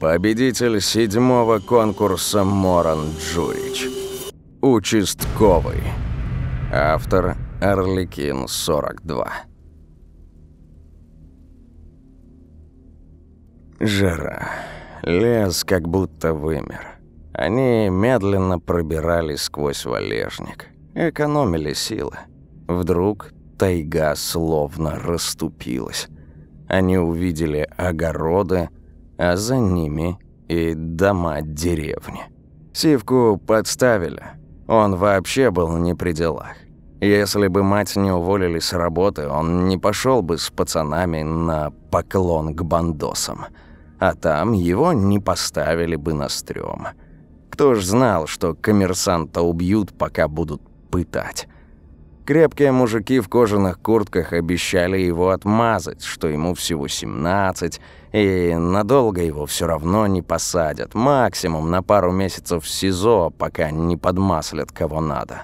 Победитель седьмого конкурса Моран Джурич. Участковый. Автор Орликин 42. Жара. Лес как будто вымер. Они медленно пробирались сквозь валежник. Экономили силы. Вдруг тайга словно расступилась. Они увидели огороды, а за ними и дома деревни. Сивку подставили. Он вообще был не при делах. Если бы мать не уволили с работы, он не пошел бы с пацанами на поклон к бандосам. А там его не поставили бы на стрём. Кто ж знал, что коммерсанта убьют, пока будут пытать. Крепкие мужики в кожаных куртках обещали его отмазать, что ему всего 17, и надолго его все равно не посадят, максимум на пару месяцев в СИЗО, пока не подмаслят кого надо.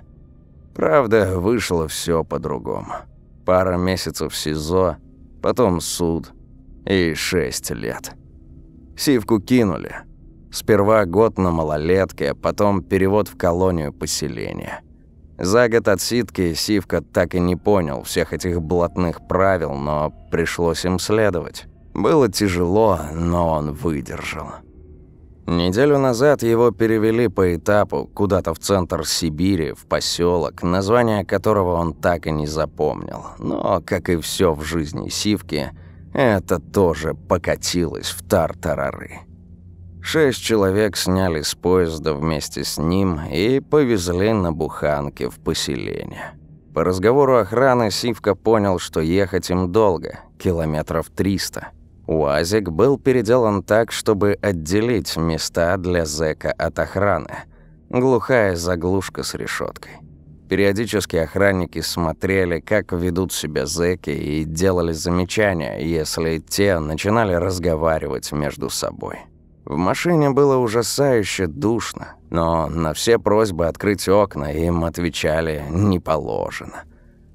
Правда, вышло все по-другому. Пара месяцев в СИЗО, потом суд и шесть лет. Сивку кинули. Сперва год на малолетке, потом перевод в колонию поселения. За год отсидки Сивка так и не понял всех этих блатных правил, но пришлось им следовать. Было тяжело, но он выдержал. Неделю назад его перевели по этапу куда-то в центр Сибири, в поселок, название которого он так и не запомнил. Но, как и все в жизни Сивки, это тоже покатилось в тартарары. Шесть человек сняли с поезда вместе с ним и повезли на буханке в поселение. По разговору охраны Сивка понял, что ехать им долго, километров триста. УАЗик был переделан так, чтобы отделить места для зэка от охраны. Глухая заглушка с решеткой. Периодически охранники смотрели, как ведут себя зэки, и делали замечания, если те начинали разговаривать между собой. В машине было ужасающе душно, но на все просьбы открыть окна им отвечали «не положено».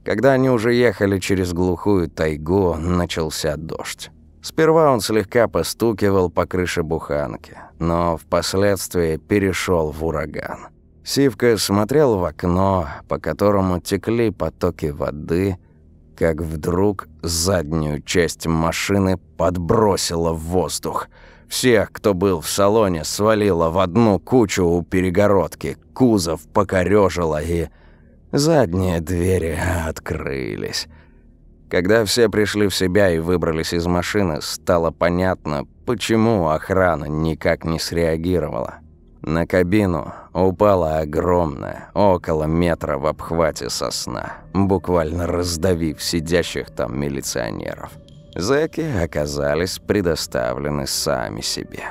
Когда они уже ехали через глухую тайгу, начался дождь. Сперва он слегка постукивал по крыше буханки, но впоследствии перешел в ураган. Сивка смотрел в окно, по которому текли потоки воды, как вдруг заднюю часть машины подбросило в воздух – всех, кто был в салоне, свалило в одну кучу у перегородки, кузов покорёжило и... Задние двери открылись. Когда все пришли в себя и выбрались из машины, стало понятно, почему охрана никак не среагировала. На кабину упала огромная, около метра в обхвате сосна, буквально раздавив сидящих там милиционеров. Зэки оказались предоставлены сами себе.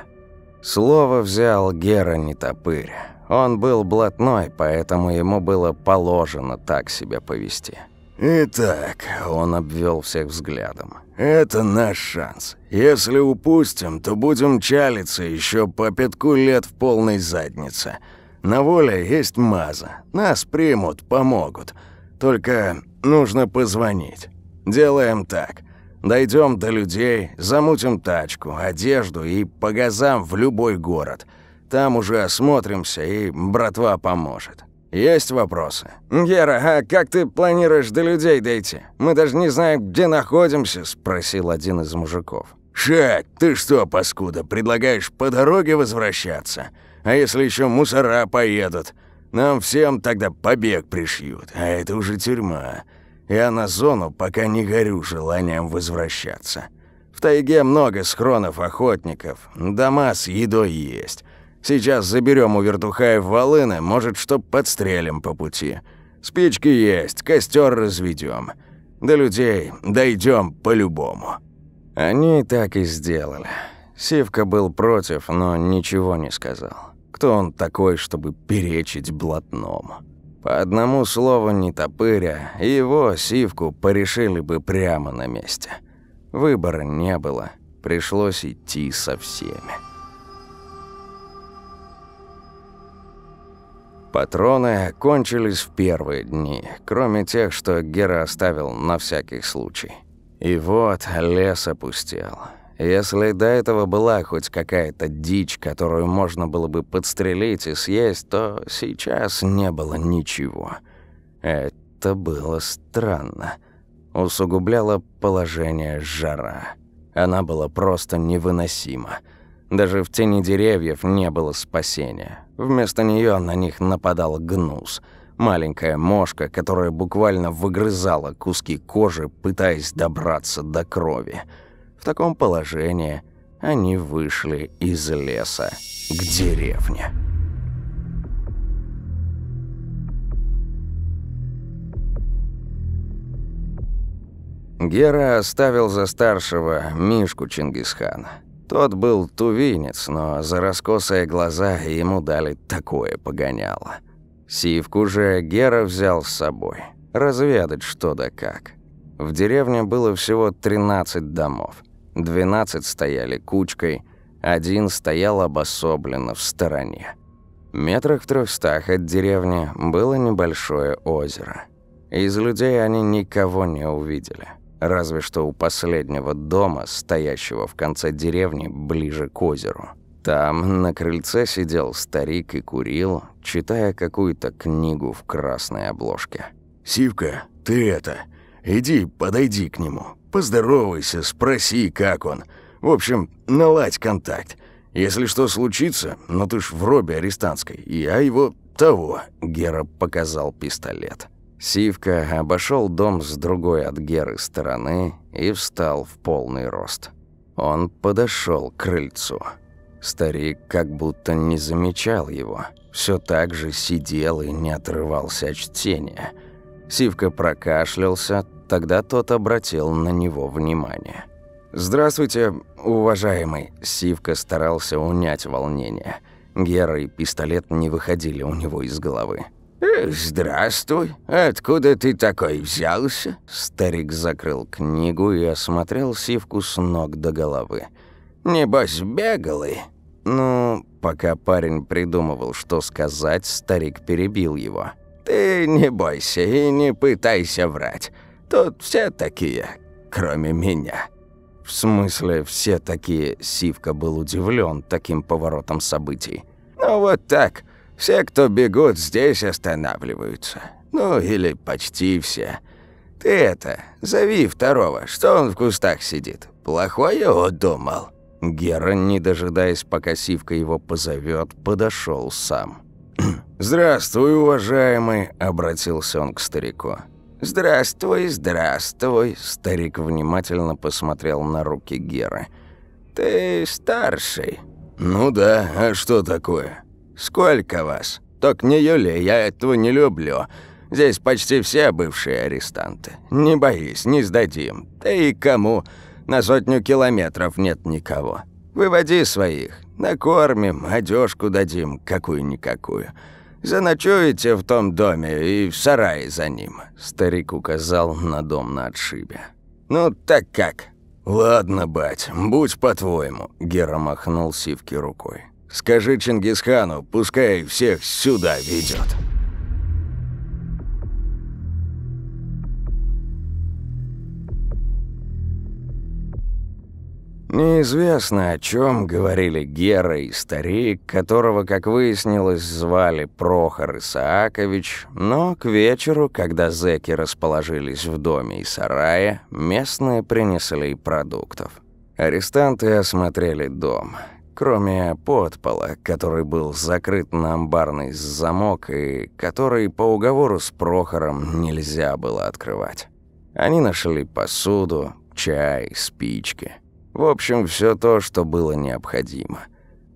Слово взял Гера Нетопырь. Он был блатной, поэтому ему было положено так себя повести. «Итак», — он обвел всех взглядом, — «это наш шанс. Если упустим, то будем чалиться еще по пятку лет в полной заднице. На воле есть маза. Нас примут, помогут. Только нужно позвонить. Делаем так. Дойдем до людей, замутим тачку, одежду и по газам в любой город. Там уже осмотримся, и братва поможет. Есть вопросы? «Гера, а как ты планируешь до людей дойти? Мы даже не знаем, где находимся», — спросил один из мужиков. «Шать, ты что, паскуда, предлагаешь по дороге возвращаться? А если еще мусора поедут? Нам всем тогда побег пришьют, а это уже тюрьма. Я на зону пока не горю желанием возвращаться. В тайге много схронов охотников, дома с едой есть. Сейчас заберем у вертухаев волыны, может, что подстрелим по пути. Спички есть, костер разведем. До людей дойдем по-любому». Они так и сделали. Сивка был против, но ничего не сказал. Кто он такой, чтобы перечить блатному? По одному слову не топыря, его, Сивку, порешили бы прямо на месте. Выбора не было, пришлось идти со всеми. Патроны кончились в первые дни, кроме тех, что Гера оставил на всякий случай. И вот лес опустел. Если до этого была хоть какая-то дичь, которую можно было бы подстрелить и съесть, то сейчас не было ничего. Это было странно. Усугубляло положение жара. Она была просто невыносима. Даже в тени деревьев не было спасения. Вместо нее на них нападал гнус. Маленькая мошка, которая буквально выгрызала куски кожи, пытаясь добраться до крови. В таком положении они вышли из леса к деревне. Гера оставил за старшего Мишку Чингисхана. Тот был тувинец, но за раскосые глаза ему дали такое погоняло. Сивку же Гера взял с собой. Разведать что да как. В деревне было всего 13 домов. 12 стояли кучкой, один стоял обособленно в стороне. Метрах в трехстах от деревни было небольшое озеро. Из людей они никого не увидели. Разве что у последнего дома, стоящего в конце деревни, ближе к озеру. Там на крыльце сидел старик и курил, читая какую-то книгу в красной обложке. «Сивка, ты это, иди подойди к нему, поздоровайся, спроси, как он. В общем, наладь контакт. Если что случится, ну ты ж в робе арестантской, я его того». Гера показал пистолет. Сивка обошел дом с другой от Геры стороны и встал в полный рост. Он подошел к крыльцу. Старик как будто не замечал его. Все так же сидел и не отрывался от чтения. Сивка прокашлялся, тогда тот обратил на него внимание. «Здравствуйте, уважаемый!» Сивка старался унять волнение. Гера и пистолет не выходили у него из головы. «Здравствуй. Откуда ты такой взялся?» Старик закрыл книгу и осмотрел Сивку с ног до головы. «Небось, бегалый?» Ну, пока парень придумывал, что сказать, старик перебил его. «Ты не бойся и не пытайся врать. Тут все такие, кроме меня». «В смысле, все такие?» Сивка был удивлен таким поворотом событий. «Ну вот так. Все, кто бегут, здесь останавливаются. Ну, или почти все. Ты это, зови второго, что он в кустах сидит. Плохое удумал». Гера, не дожидаясь, пока Сивка его позовет, подошел сам. «Здравствуй, уважаемый», — обратился он к старику. «Здравствуй, здравствуй», — старик внимательно посмотрел на руки Геры. «Ты старший». «Ну да, а что такое?» «Сколько вас? Только не Юли, я этого не люблю. Здесь почти все бывшие арестанты. Не боись, не сдадим. Да и кому? На сотню километров нет никого. Выводи своих. Накормим, одежку дадим, какую-никакую. Заночуете в том доме и в сарае за ним». Старик указал на дом на отшибе. «Ну, так как?» «Ладно, бать, будь по-твоему», — Гера махнул Сивки рукой. Скажи Чингисхану, пускай всех сюда ведет. Неизвестно, о чем говорили Гера и старик, которого, как выяснилось, звали Прохор Исаакович, но к вечеру, когда зэки расположились в доме и сарае, местные принесли продуктов. Арестанты осмотрели дом кроме подпола, который был закрыт на амбарный замок и который по уговору с Прохором нельзя было открывать. Они нашли посуду, чай, спички. В общем, все то, что было необходимо.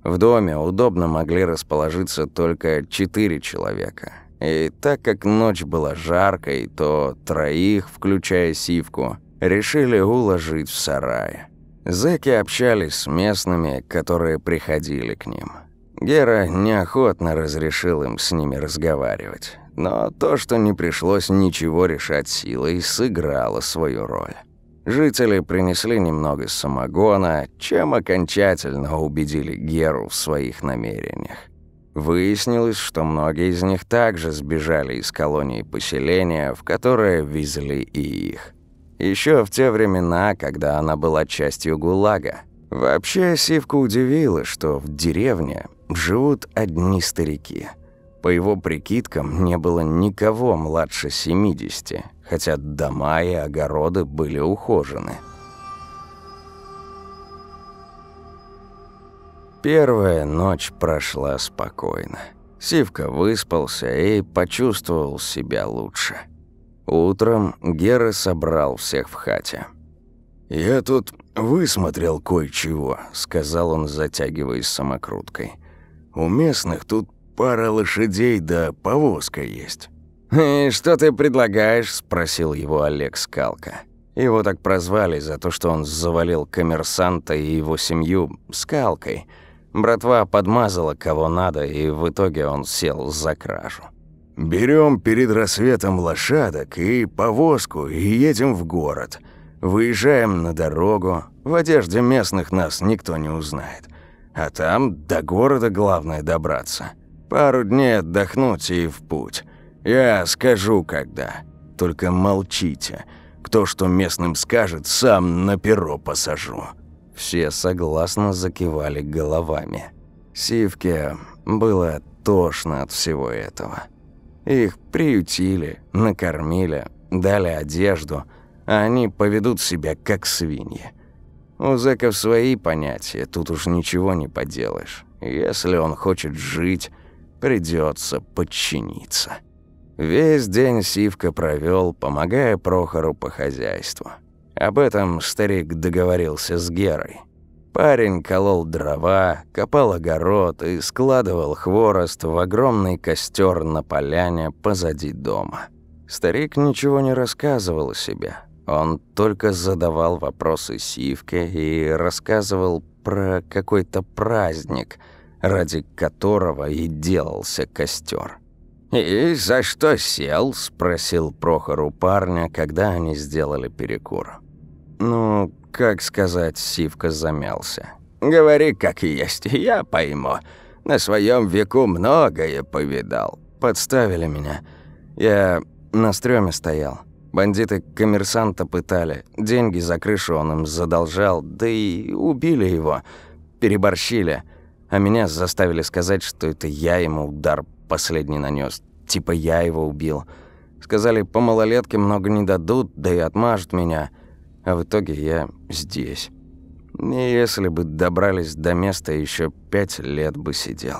В доме удобно могли расположиться только четыре человека. И так как ночь была жаркой, то троих, включая Сивку, решили уложить в сарае. Зэки общались с местными, которые приходили к ним. Гера неохотно разрешил им с ними разговаривать. Но то, что не пришлось ничего решать силой, сыграло свою роль. Жители принесли немного самогона, чем окончательно убедили Геру в своих намерениях. Выяснилось, что многие из них также сбежали из колонии поселения, в которое везли и их. Еще в те времена, когда она была частью ГУЛАГа. Вообще, Сивка удивила, что в деревне живут одни старики. По его прикидкам, не было никого младше 70, хотя дома и огороды были ухожены. Первая ночь прошла спокойно. Сивка выспался и почувствовал себя лучше. Утром Гера собрал всех в хате. «Я тут высмотрел кое-чего», — сказал он, затягиваясь самокруткой. «У местных тут пара лошадей да повозка есть». «И что ты предлагаешь?» – спросил его Олег Скалка. Его так прозвали за то, что он завалил коммерсанта и его семью Скалкой. Братва подмазала кого надо, и в итоге он сел за кражу. Берем перед рассветом лошадок и повозку и едем в город. Выезжаем на дорогу. В одежде местных нас никто не узнает. А там до города главное добраться. Пару дней отдохнуть и в путь. Я скажу, когда. Только молчите. Кто что местным скажет, сам на перо посажу». Все согласно закивали головами. Сивке было тошно от всего этого. Их приютили, накормили, дали одежду – а они поведут себя как свиньи. У зэков свои понятия, тут уж ничего не поделаешь. Если он хочет жить, придется подчиниться. Весь день Сивка провел, помогая Прохору по хозяйству. Об этом старик договорился с Герой. Парень колол дрова, копал огород и складывал хворост в огромный костер на поляне позади дома. Старик ничего не рассказывал о себе, он только задавал вопросы Сивке и рассказывал про какой-то праздник, ради которого и делался костер. «И за что сел?» – спросил Прохор у парня, когда они сделали перекур. «Ну, как сказать?» – Сивка замялся. «Говори, как есть, я пойму. На своем веку многое повидал. Подставили меня. Я на стреме стоял. Бандиты коммерсанта пытали, деньги за крышу он им задолжал, да и убили его, переборщили. А меня заставили сказать, что это я ему удар последний нанес, типа я его убил. Сказали, по малолетке много не дадут, да и отмажут меня. А в итоге я здесь. И если бы добрались до места, еще пять лет бы сидел.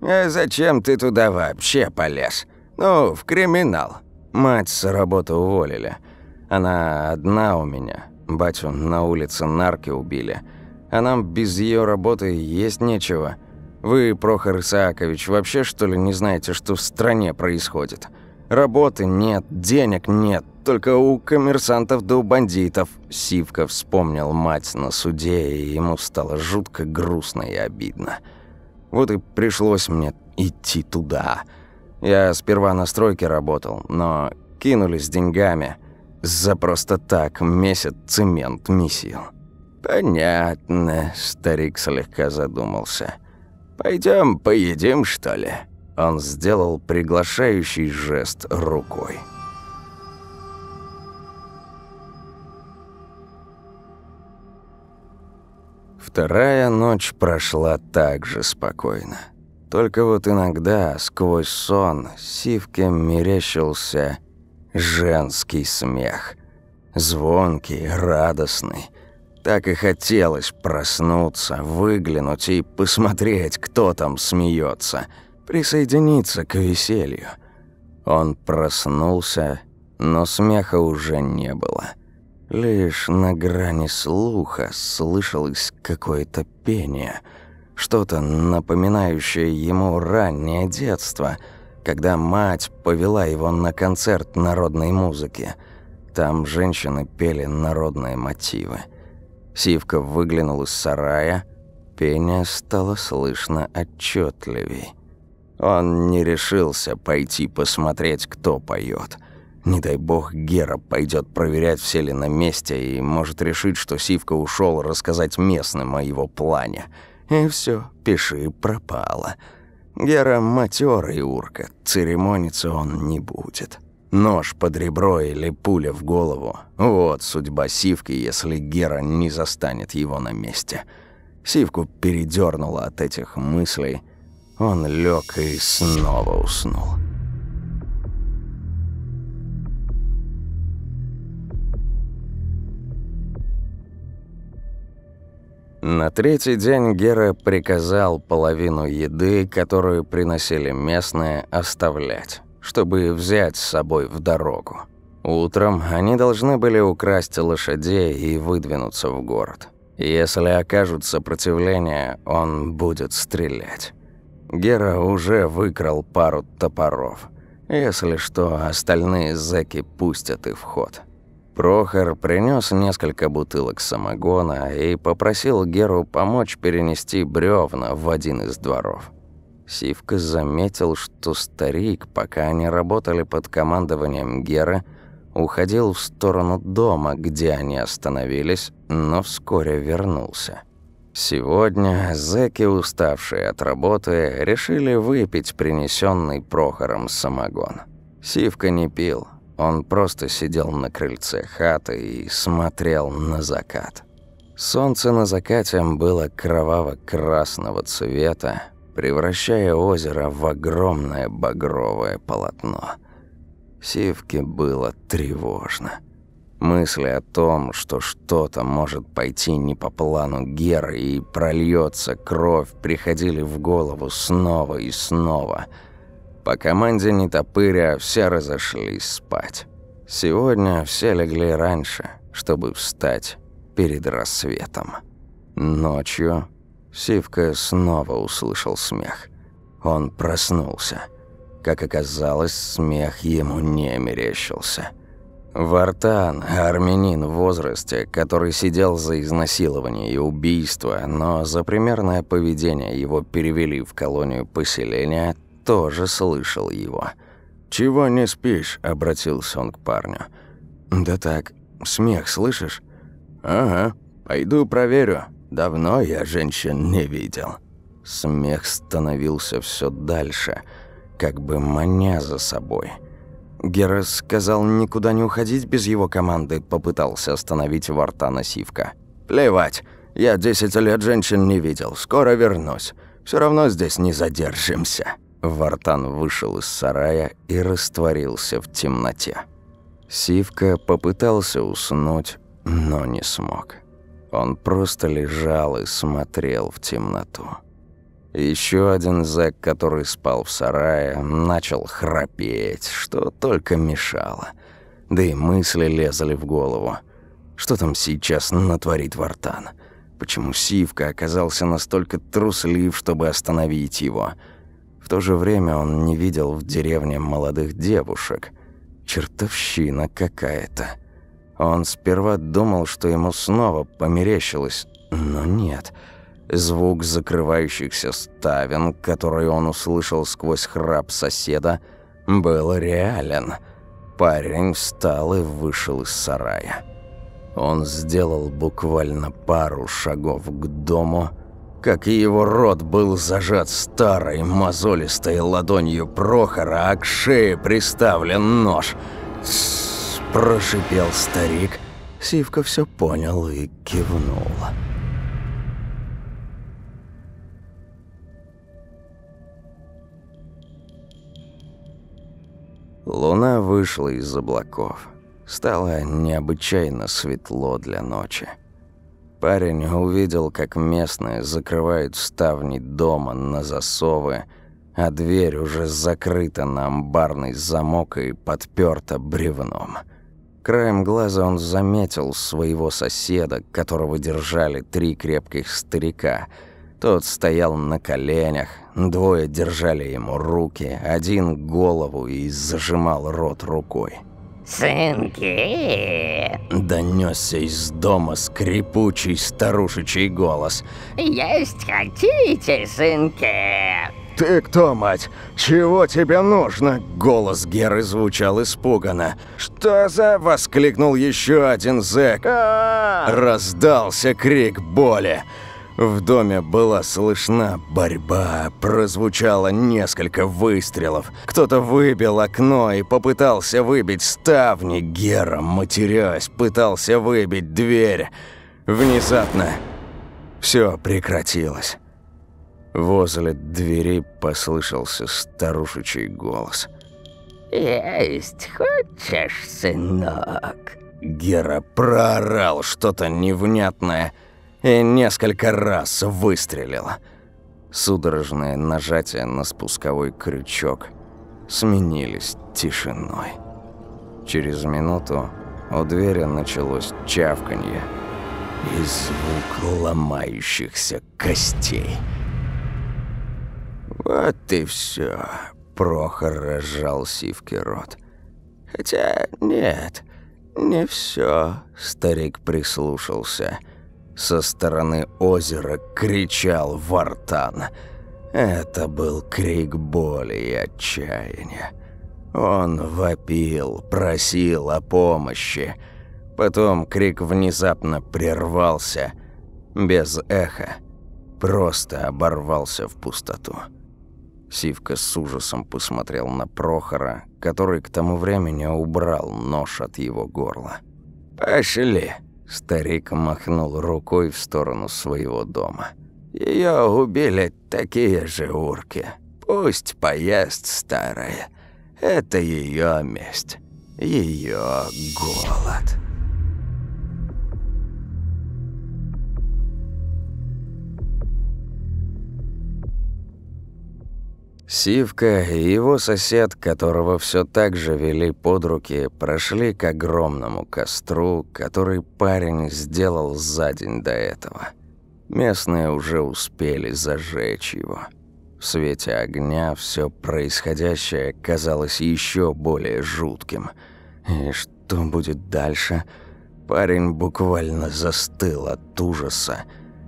«А зачем ты туда вообще полез? Ну, в криминал. Мать с работы уволили. Она одна у меня. Батю на улице нарки убили. А нам без ее работы есть нечего. Вы, Прохор Исаакович, вообще что ли не знаете, что в стране происходит? Работы нет, денег нет, только у коммерсантов да у бандитов. Сивка вспомнил мать на суде, и ему стало жутко грустно и обидно. Вот и пришлось мне идти туда. Я сперва на стройке работал, но кинулись деньгами. За просто так месяц цемент месил. «Понятно», – старик слегка задумался. Пойдем поедим, что ли?» Он сделал приглашающий жест рукой. Вторая ночь прошла так же спокойно. Только вот иногда сквозь сон Сивке мерещился женский смех. Звонкий, радостный. Так и хотелось проснуться, выглянуть и посмотреть, кто там смеется, присоединиться к веселью. Он проснулся, но смеха уже не было. Лишь на грани слуха слышалось какое-то пение – что-то напоминающее ему раннее детство, когда мать повела его на концерт народной музыки. Там женщины пели народные мотивы. Сивка выглянул из сарая, пение стало слышно отчетливей. Он не решился пойти посмотреть, кто поет. Не дай бог Гера пойдет проверять, все ли на месте, и может решить, что Сивка ушел рассказать местным о его плане – и все, пиши пропало. Гера матерый урка, церемониться он не будет. Нож под ребро или пуля в голову – вот судьба Сивки, если Гера не застанет его на месте. Сивку передернуло от этих мыслей. Он лег и снова уснул. На третий день Гера приказал половину еды, которую приносили местные, оставлять, чтобы взять с собой в дорогу. Утром они должны были украсть лошадей и выдвинуться в город. Если окажут сопротивление, он будет стрелять. Гера уже выкрал пару топоров. Если что, остальные зэки пустят и в ход. Прохор принес несколько бутылок самогона и попросил Геру помочь перенести бревна в один из дворов. Сивка заметил, что старик, пока они работали под командованием Гера, уходил в сторону дома, где они остановились, но вскоре вернулся. Сегодня зэки, уставшие от работы, решили выпить принесенный Прохором самогон. Сивка не пил, он просто сидел на крыльце хаты и смотрел на закат. Солнце на закате было кроваво-красного цвета, превращая озеро в огромное багровое полотно. Сивке было тревожно. Мысли о том, что что-то может пойти не по плану Геры и прольется кровь, приходили в голову снова и снова – по команде Нетопыря все разошлись спать. Сегодня все легли раньше, чтобы встать перед рассветом. Ночью Сивка снова услышал смех. Он проснулся. Как оказалось, смех ему не мерещился. Вартан, армянин в возрасте, который сидел за изнасилование и убийство, но за примерное поведение его перевели в колонию поселения, тоже слышал его. «Чего не спишь?» – обратился он к парню. «Да так, смех слышишь?» «Ага, пойду проверю. Давно я женщин не видел». Смех становился все дальше, как бы маня за собой. Гера сказал никуда не уходить без его команды, попытался остановить Вартана Сивка. «Плевать, я десять лет женщин не видел, скоро вернусь. Все равно здесь не задержимся». Вартан вышел из сарая и растворился в темноте. Сивка попытался уснуть, но не смог. Он просто лежал и смотрел в темноту. Еще один зэк, который спал в сарае, начал храпеть, что только мешало. Да и мысли лезли в голову. Что там сейчас натворит Вартан? Почему Сивка оказался настолько труслив, чтобы остановить его – в то же время он не видел в деревне молодых девушек. Чертовщина какая-то. Он сперва думал, что ему снова померещилось, но нет. Звук закрывающихся ставен, который он услышал сквозь храп соседа, был реален. Парень встал и вышел из сарая. Он сделал буквально пару шагов к дому, как и его рот был зажат старой мозолистой ладонью Прохора, а к шее приставлен нож. «Тссс», – прошипел старик. Сивка все понял и кивнул. Луна вышла из облаков. Стало необычайно светло для ночи. Парень увидел, как местные закрывают ставни дома на засовы, а дверь уже закрыта на амбарный замок и подперта бревном. Краем глаза он заметил своего соседа, которого держали три крепких старика. Тот стоял на коленях, двое держали ему руки, один голову и зажимал рот рукой. «Сынки!» Донесся из дома скрипучий старушечий голос. «Есть хотите, сынки?» «Ты кто, мать? Чего тебе нужно?» Голос Геры звучал испуганно. «Что за...» — воскликнул еще один зэк. А! Раздался крик боли. В доме была слышна борьба, прозвучало несколько выстрелов. Кто-то выбил окно и попытался выбить ставни. Гера, матерясь, пытался выбить дверь. Внезапно Все прекратилось. Возле двери послышался старушечий голос. «Есть хочешь, сынок?» Гера проорал что-то невнятное и несколько раз выстрелил. Судорожное нажатие на спусковой крючок сменились тишиной. Через минуту у двери началось чавканье и звук ломающихся костей. «Вот и все. Прохор разжал сивки рот. «Хотя нет, не все. Старик прислушался. Со стороны озера кричал Вартан. Это был крик боли и отчаяния. Он вопил, просил о помощи. Потом крик внезапно прервался, без эха, просто оборвался в пустоту. Сивка с ужасом посмотрел на Прохора, который к тому времени убрал нож от его горла. «Пошли!» – старик махнул рукой в сторону своего дома. Ее убили такие же урки. Пусть поест старая. Это ее месть, ее голод». Сивка и его сосед, которого все так же вели под руки, прошли к огромному костру, который парень сделал за день до этого. Местные уже успели зажечь его. В свете огня все происходящее казалось еще более жутким. И что будет дальше? Парень буквально застыл от ужаса,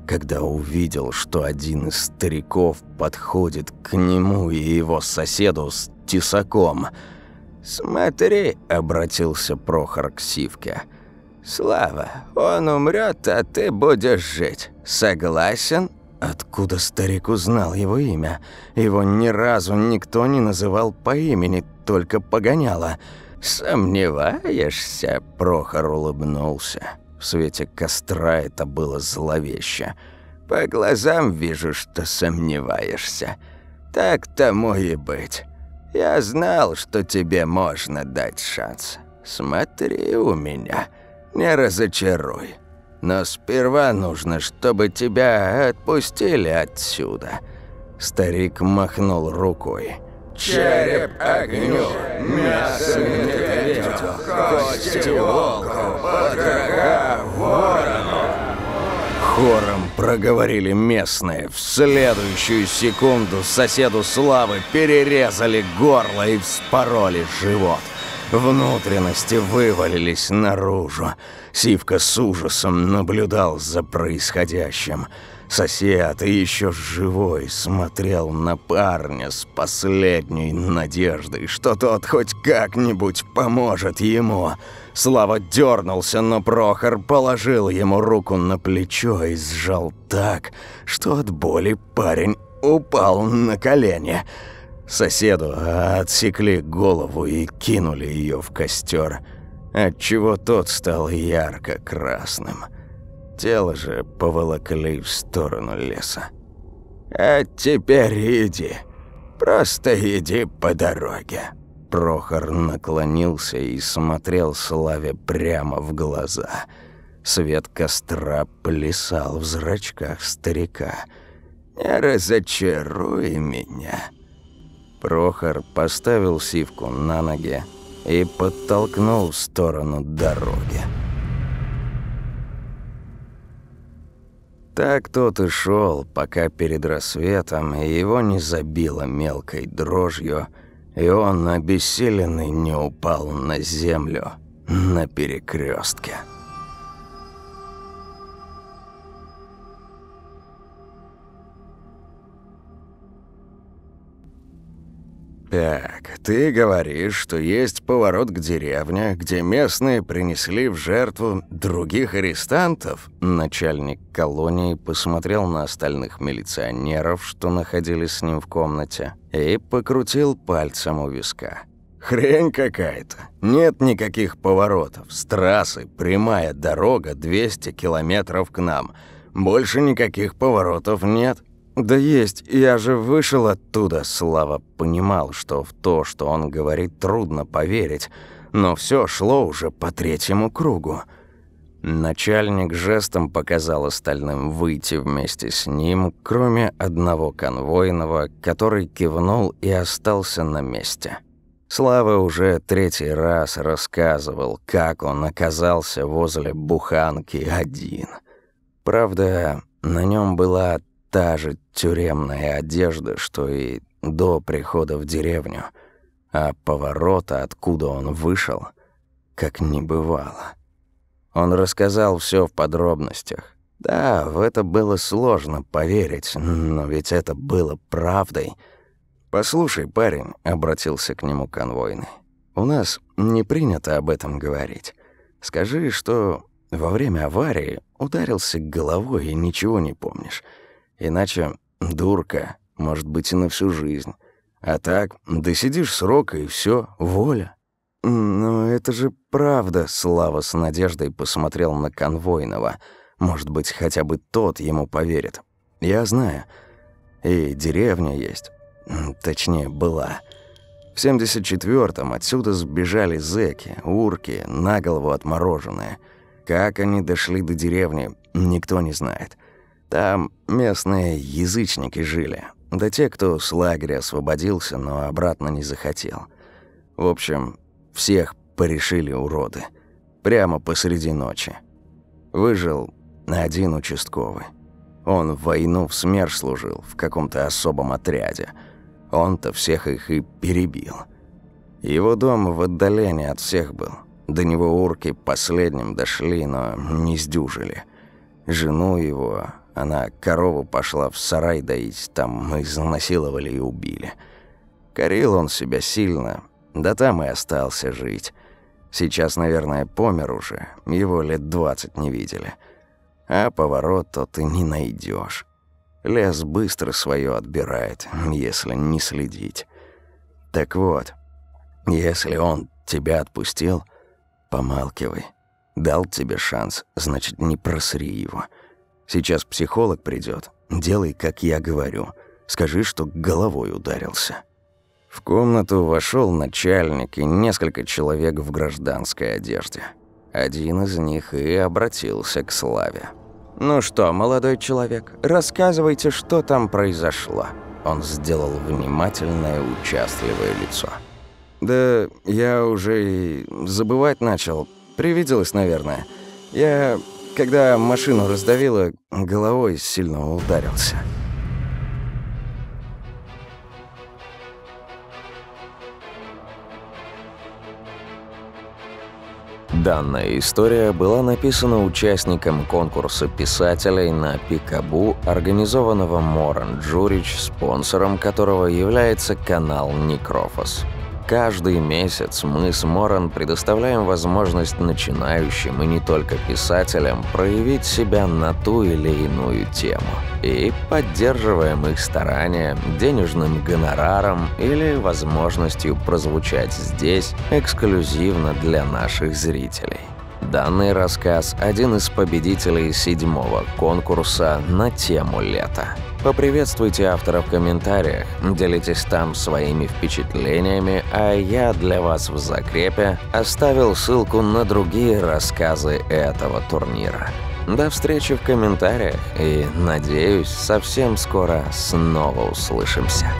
когда увидел, что один из стариков подходит к нему и его соседу с тесаком. «Смотри», — обратился Прохор к Сивке. «Слава, он умрет, а ты будешь жить. Согласен?» Откуда старик узнал его имя? Его ни разу никто не называл по имени, только погоняло. «Сомневаешься?» – Прохор улыбнулся. В свете костра это было зловеще. По глазам вижу, что сомневаешься. Так тому и быть. Я знал, что тебе можно дать шанс. Смотри у меня, не разочаруй. Но сперва нужно, чтобы тебя отпустили отсюда. Старик махнул рукой. Череп огню, мясо медведю, кости волку, потрога ворону. Хором проговорили местные. В следующую секунду соседу Славы перерезали горло и вспороли живот. Внутренности вывалились наружу. Сивка с ужасом наблюдал за происходящим. Сосед, еще живой, смотрел на парня с последней надеждой, что тот хоть как-нибудь поможет ему. Слава дернулся, но Прохор положил ему руку на плечо и сжал так, что от боли парень упал на колени. Соседу отсекли голову и кинули ее в костер, отчего тот стал ярко-красным. Тело же поволокли в сторону леса. «А теперь иди. Просто иди по дороге». Прохор наклонился и смотрел Славе прямо в глаза. Свет костра плясал в зрачках старика. «Не разочаруй меня». Прохор поставил сивку на ноги и подтолкнул в сторону дороги. Так тот и шел, пока перед рассветом его не забило мелкой дрожью, и он, обессиленный, не упал на землю на перекрестке. «Так, ты говоришь, что есть поворот к деревне, где местные принесли в жертву других арестантов?» Начальник колонии посмотрел на остальных милиционеров, что находились с ним в комнате, и покрутил пальцем у виска. «Хрень какая-то. Нет никаких поворотов. С трассы прямая дорога 200 километров к нам. Больше никаких поворотов нет». «Да есть, я же вышел оттуда», — Слава понимал, что в то, что он говорит, трудно поверить, но все шло уже по третьему кругу. Начальник жестом показал остальным выйти вместе с ним, кроме одного конвойного, который кивнул и остался на месте. Слава уже третий раз рассказывал, как он оказался возле буханки один. Правда, на нем была та же тюремная одежда, что и до прихода в деревню, а поворота, откуда он вышел, как не бывало. Он рассказал все в подробностях. Да, в это было сложно поверить, но ведь это было правдой — «Послушай, парень», — обратился к нему конвойный, «у нас не принято об этом говорить. Скажи, что во время аварии ударился головой и ничего не помнишь. Иначе дурка, может быть, и на всю жизнь. А так, досидишь срок, и все, воля». «Но это же правда», — Слава с надеждой посмотрел на конвойного. «Может быть, хотя бы тот ему поверит. Я знаю. И деревня есть. Точнее, была. В 74-м отсюда сбежали зэки, урки, на голову отмороженные. Как они дошли до деревни, никто не знает. Там местные язычники жили. Да те, кто с лагеря освободился, но обратно не захотел. В общем, всех порешили уроды. Прямо посреди ночи. Выжил один участковый. Он в войну в СМЕРШ служил, в каком-то особом отряде – он-то всех их и перебил. Его дом в отдалении от всех был. До него урки последним дошли, но не сдюжили. Жену его, она корову пошла в сарай доить, там изнасиловали и убили. Корил он себя сильно, да там и остался жить. Сейчас, наверное, помер уже, его лет двадцать не видели. А поворот то ты не найдешь. Лес быстро свое отбирает, если не следить. Так вот, если он тебя отпустил, помалкивай. Дал тебе шанс, значит, не просри его. Сейчас психолог придет. Делай, как я говорю. Скажи, что головой ударился. В комнату вошел начальник и несколько человек в гражданской одежде. Один из них и обратился к Славе. «Ну что, молодой человек, рассказывайте, что там произошло». Он сделал внимательное, участливое лицо. «Да я уже и забывать начал. Привиделось, наверное. Я, когда машину раздавило, головой сильно ударился». Данная история была написана участником конкурса писателей на Пикабу, организованного Моран Джурич, спонсором которого является канал Некрофос. Каждый месяц мы с Моран предоставляем возможность начинающим и не только писателям проявить себя на ту или иную тему. И поддерживаем их старания денежным гонораром или возможностью прозвучать здесь эксклюзивно для наших зрителей. Данный рассказ – один из победителей седьмого конкурса на тему лета. Поприветствуйте автора в комментариях, делитесь там своими впечатлениями, а я для вас в закрепе оставил ссылку на другие рассказы этого турнира. До встречи в комментариях и, надеюсь, совсем скоро снова услышимся.